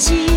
起